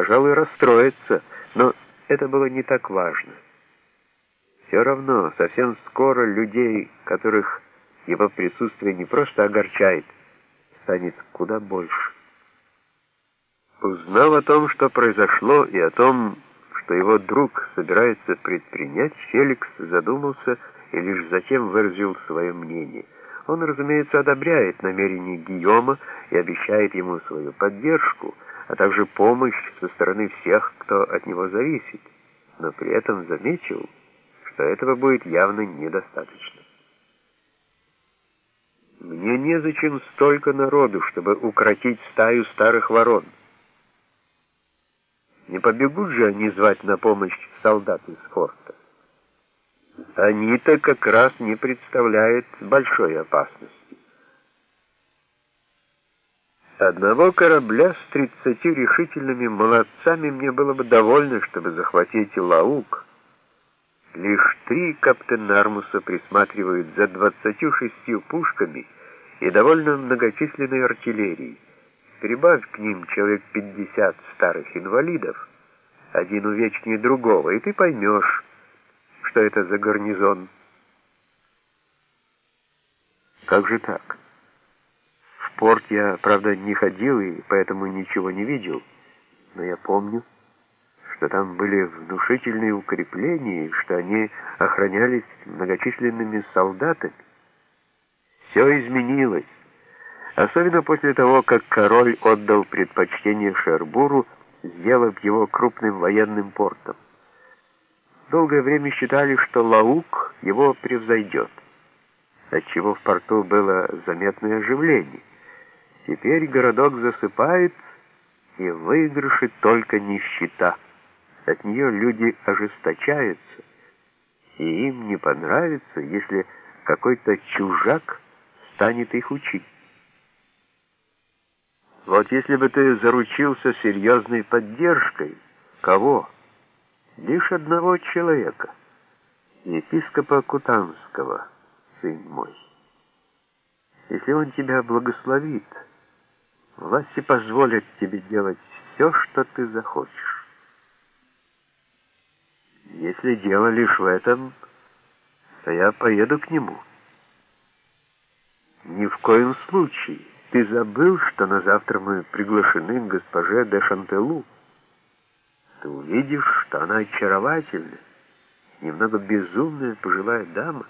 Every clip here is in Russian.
пожалуй, расстроится, но это было не так важно. Все равно, совсем скоро людей, которых его присутствие не просто огорчает, станет куда больше. Узнав о том, что произошло, и о том, что его друг собирается предпринять, Феликс задумался и лишь затем выразил свое мнение. Он, разумеется, одобряет намерения Гийома и обещает ему свою поддержку, а также помощь со стороны всех, кто от него зависит, но при этом заметил, что этого будет явно недостаточно. Мне незачем столько народу, чтобы укротить стаю старых ворон. Не побегут же они звать на помощь солдат из форта. Они-то как раз не представляют большой опасности. Одного корабля с тридцатью решительными молодцами мне было бы довольно, чтобы захватить Лаук. Лишь три капитана Армуса присматривают за двадцатью шестью пушками и довольно многочисленной артиллерией. Прибавь к ним человек пятьдесят старых инвалидов, один увечнее другого, и ты поймешь, что это за гарнизон. Как же так? Порт я, правда, не ходил и поэтому ничего не видел, но я помню, что там были внушительные укрепления, и что они охранялись многочисленными солдатами. Все изменилось, особенно после того, как король отдал предпочтение Шербуру, сделав его крупным военным портом. Долгое время считали, что Лаук его превзойдет, отчего в порту было заметное оживление. Теперь городок засыпает, и выигрыши только нищета. От нее люди ожесточаются, и им не понравится, если какой-то чужак станет их учить. Вот если бы ты заручился серьезной поддержкой, кого? Лишь одного человека, епископа Кутанского, сын мой. Если он тебя благословит, власти позволят тебе делать все, что ты захочешь. Если дело лишь в этом, то я поеду к нему. Ни в коем случае. Ты забыл, что на завтра мы приглашены к госпоже де Шантелу. Ты увидишь, что она очаровательна, немного безумная пожилая дама,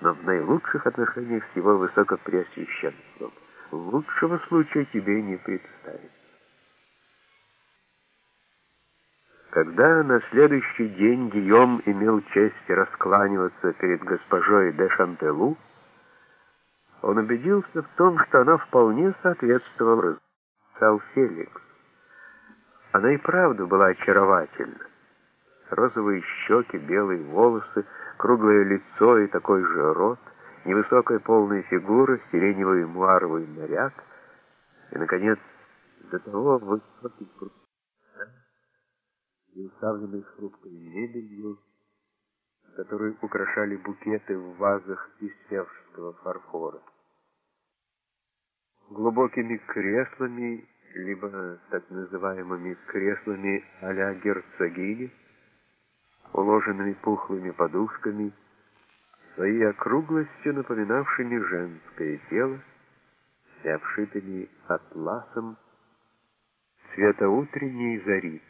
но в наилучших отношениях с его высокопреосвященством. Лучшего случая тебе не представится. Когда на следующий день Гийом имел честь раскланиваться перед госпожой де Шантелу, он убедился в том, что она вполне соответствовала, сказал Феликс. Она и правда была очаровательна. Розовые щеки, белые волосы, круглое лицо и такой же рот, невысокая полная фигура, сиреневый муаровый наряд и, наконец, до того высокий круг и уставленный хрупкой мебелью, которые украшали букеты в вазах из севшского фарфора. Глубокими креслами, либо так называемыми креслами а-ля герцогини, уложенными пухлыми подушками, своей округлостью напоминавшими женское тело и обшитыми атласом цвета утренней зари.